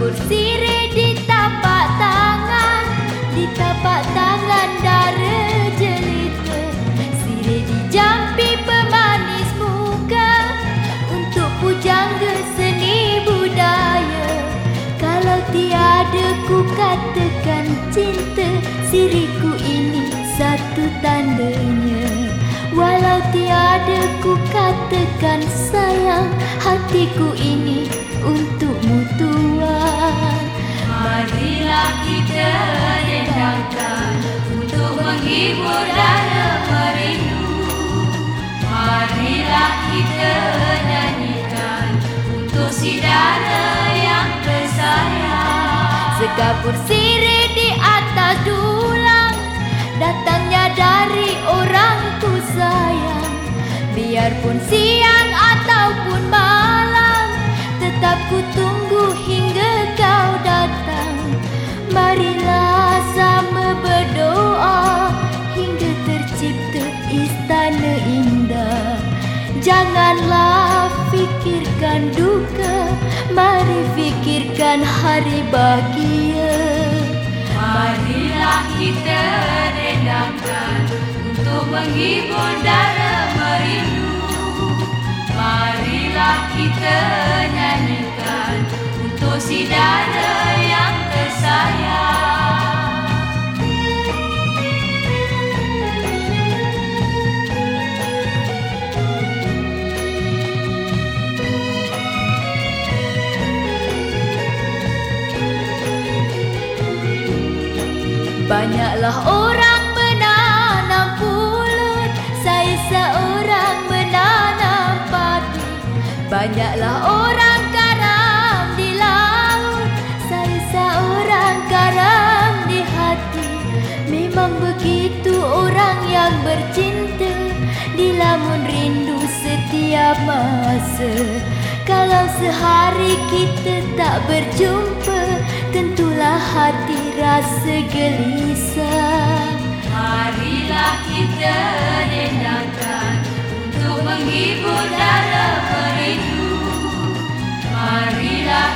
Sekapur sirih di tapak tangan Di tapak tangan dara jelita. Sirih dijampi pemanis muka Untuk pujangga seni budaya. Kalau tiada ku katakan cinta Siriku ini satu tandanya. Walau tiada ku katakan sayang Hatiku Untuk menghibur dan merindu Marilah kita nyanyikan Untuk si dara yang tersayang. Segapur sirih di atas dulang Datangnya dari orang ku sayang. Biarpun siang Janganlah fikirkan duka Mari fikirkan hari bahagia. Marilah kita dendangkan Untuk menghibur dan merindu. Marilah kita nyanyikan Untuk si dara Banyaklah orang menanam pulut. Saya seorang menanam padi Banyaklah orang karam di laut. Saya seorang karam di hati. Memang begitu orang yang bercinta. Dilamun rindu setiap masa. Kalau sehari kita tak berjumpa Tentulah hati rasa gelisah. Marilah kita dendangkan Untuk menghibur dan merindu. Marilah